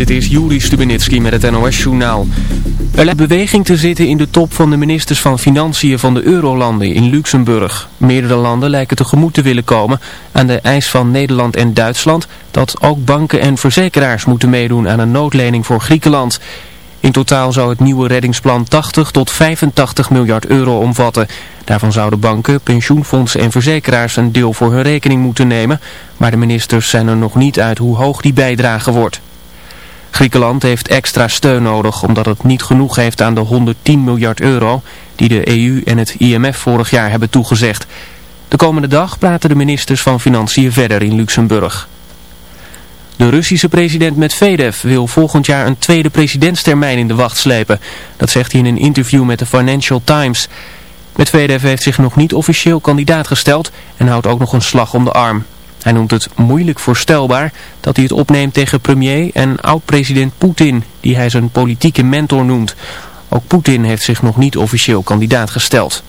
Dit is Juri Stubenitski met het NOS-journaal. Er lijkt beweging te zitten in de top van de ministers van Financiën van de Eurolanden in Luxemburg. Meerdere landen lijken tegemoet te willen komen aan de eis van Nederland en Duitsland... dat ook banken en verzekeraars moeten meedoen aan een noodlening voor Griekenland. In totaal zou het nieuwe reddingsplan 80 tot 85 miljard euro omvatten. Daarvan zouden banken, pensioenfondsen en verzekeraars een deel voor hun rekening moeten nemen... maar de ministers zijn er nog niet uit hoe hoog die bijdrage wordt. Griekenland heeft extra steun nodig omdat het niet genoeg heeft aan de 110 miljard euro die de EU en het IMF vorig jaar hebben toegezegd. De komende dag praten de ministers van Financiën verder in Luxemburg. De Russische president Medvedev wil volgend jaar een tweede presidentstermijn in de wacht slepen. Dat zegt hij in een interview met de Financial Times. Medvedev heeft zich nog niet officieel kandidaat gesteld en houdt ook nog een slag om de arm. Hij noemt het moeilijk voorstelbaar dat hij het opneemt tegen premier en oud-president Poetin, die hij zijn politieke mentor noemt. Ook Poetin heeft zich nog niet officieel kandidaat gesteld.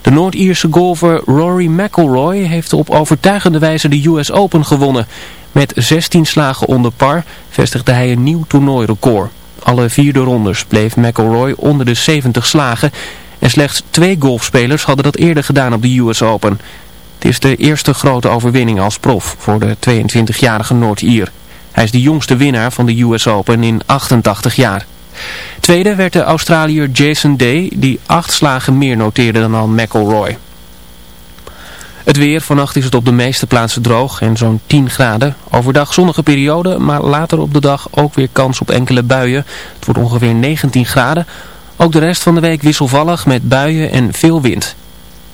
De Noord-Ierse golfer Rory McIlroy heeft op overtuigende wijze de US Open gewonnen. Met 16 slagen onder par vestigde hij een nieuw toernooirecord. Alle vierde rondes bleef McIlroy onder de 70 slagen en slechts twee golfspelers hadden dat eerder gedaan op de US Open. Het is de eerste grote overwinning als prof voor de 22-jarige Noord-Ier. Hij is de jongste winnaar van de US Open in 88 jaar. Tweede werd de Australiër Jason Day, die acht slagen meer noteerde dan al McElroy. Het weer, vannacht is het op de meeste plaatsen droog en zo'n 10 graden. Overdag zonnige periode, maar later op de dag ook weer kans op enkele buien. Het wordt ongeveer 19 graden. Ook de rest van de week wisselvallig met buien en veel wind.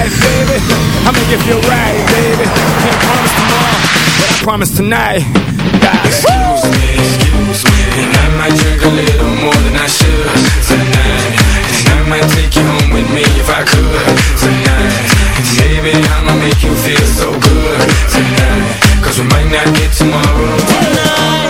Life, baby. I'ma give you a ride, baby. Can't promise tomorrow, but I promise tonight. God. Excuse me, excuse me, and I might drink a little more than I should tonight. And I might take you home with me if I could tonight. And baby, I'ma make you feel so good tonight. Cause we might not get tomorrow. Tonight.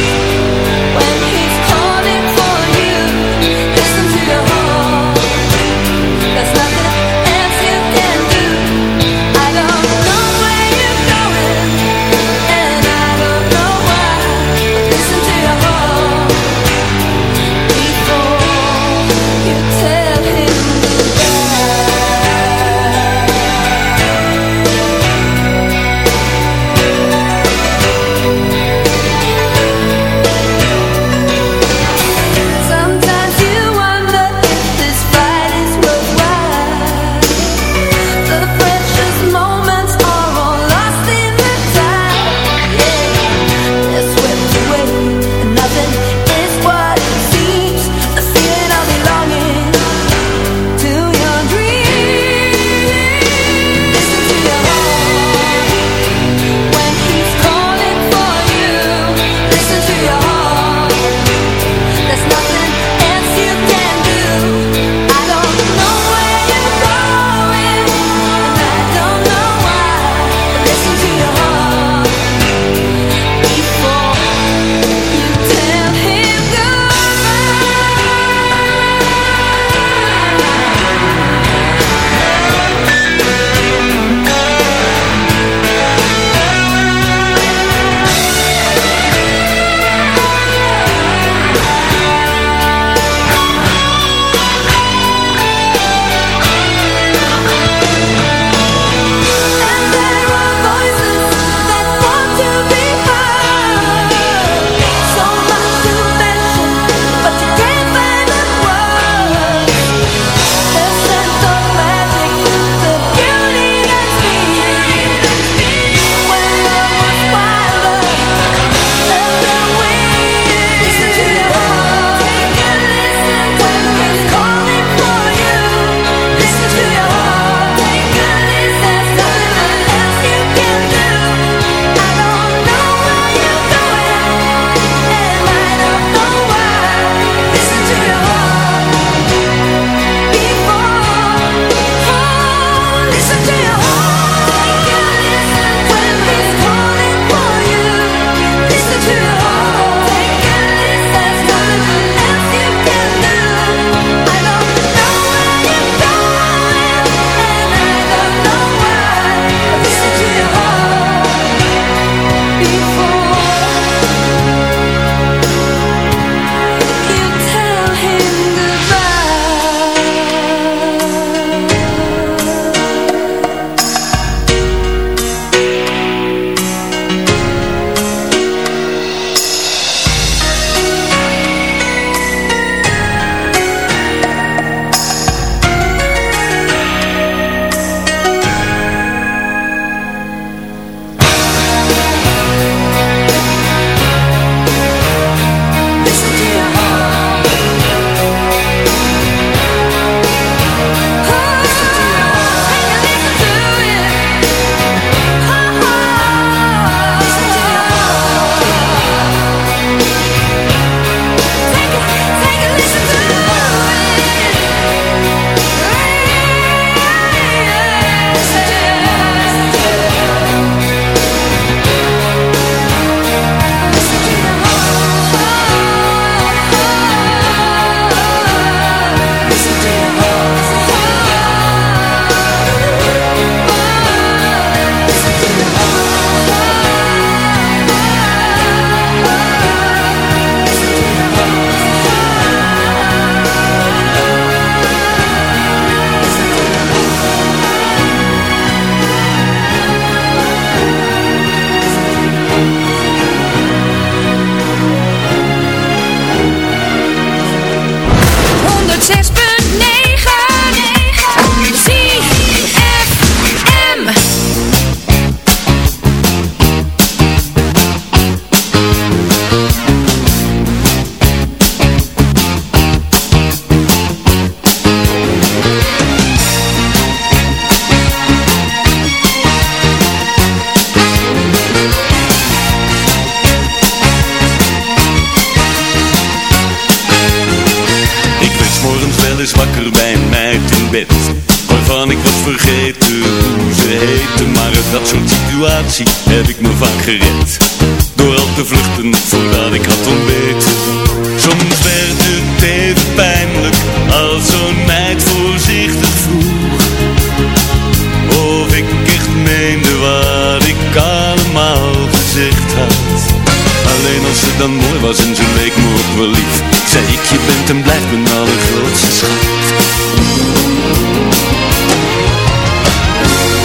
dan mooi was en zijn week me ook wel lief. Zei ik, je bent en blijft mijn allergrootste schat.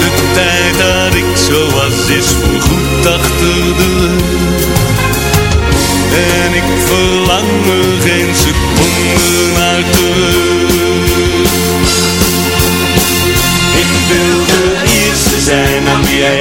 De tijd dat ik zo was is voorgoed achter de rug. En ik verlang me geen seconde naar terug. Ik wil de eerste zijn aan wie jij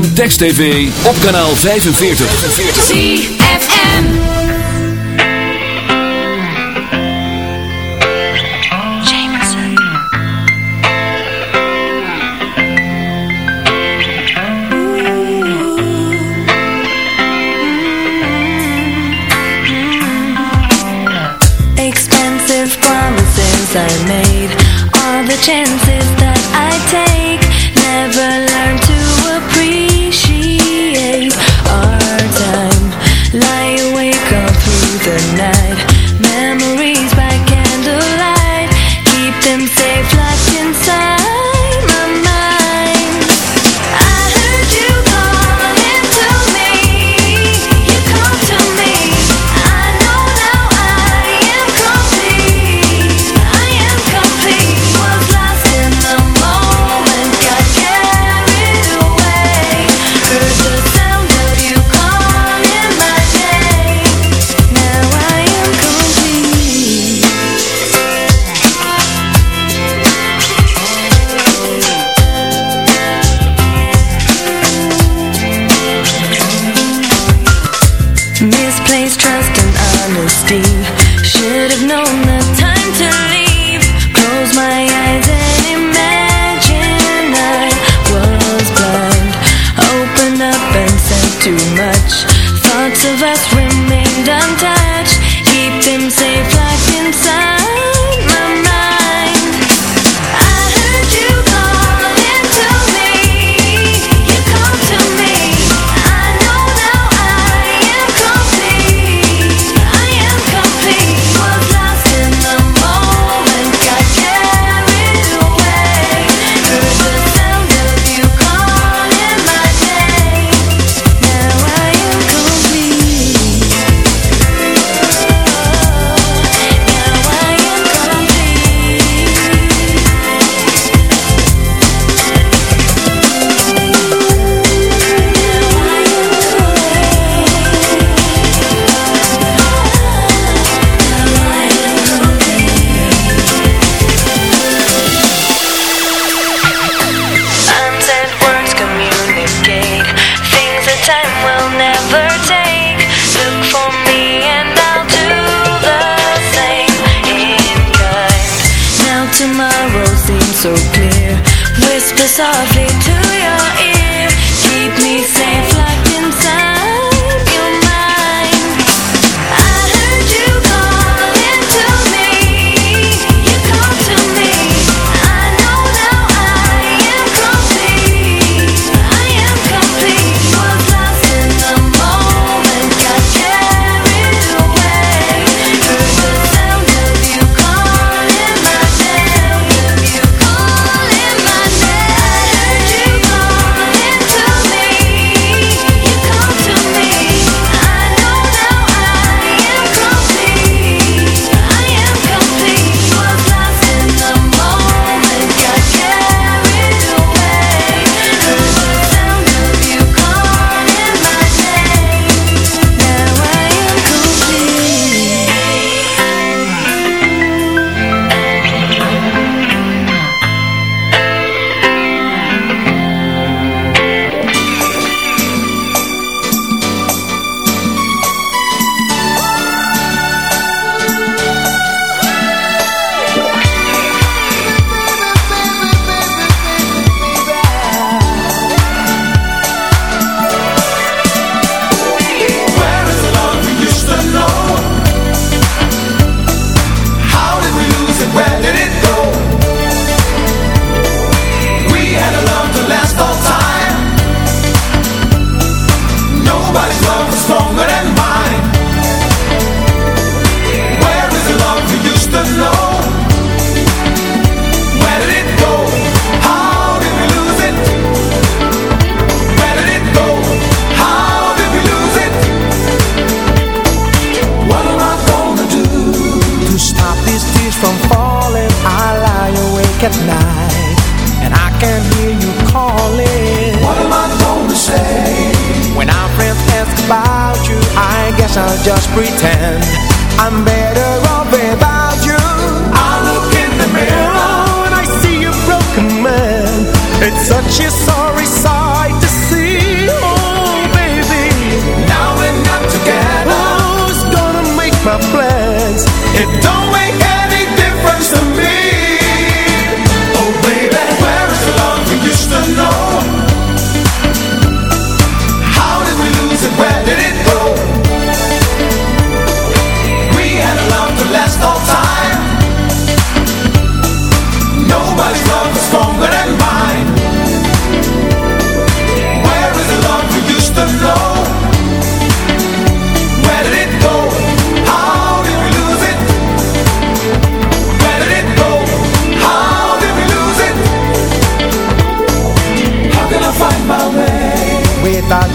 ZFM Text TV op kanaal 45. ZFM. Jameson. Expensive promises I made All the chances that I take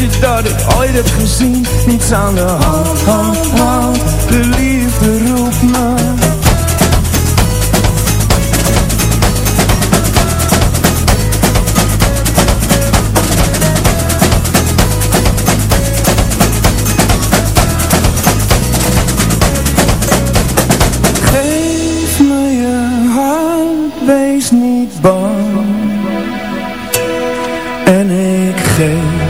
je dat ik ooit heb gezien? Niets aan de hand, hand, hand. De liefde roept me. Geef me je hand, wees niet bang. En ik geef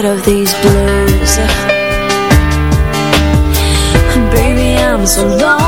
tired of these blues. Baby, I'm so lonely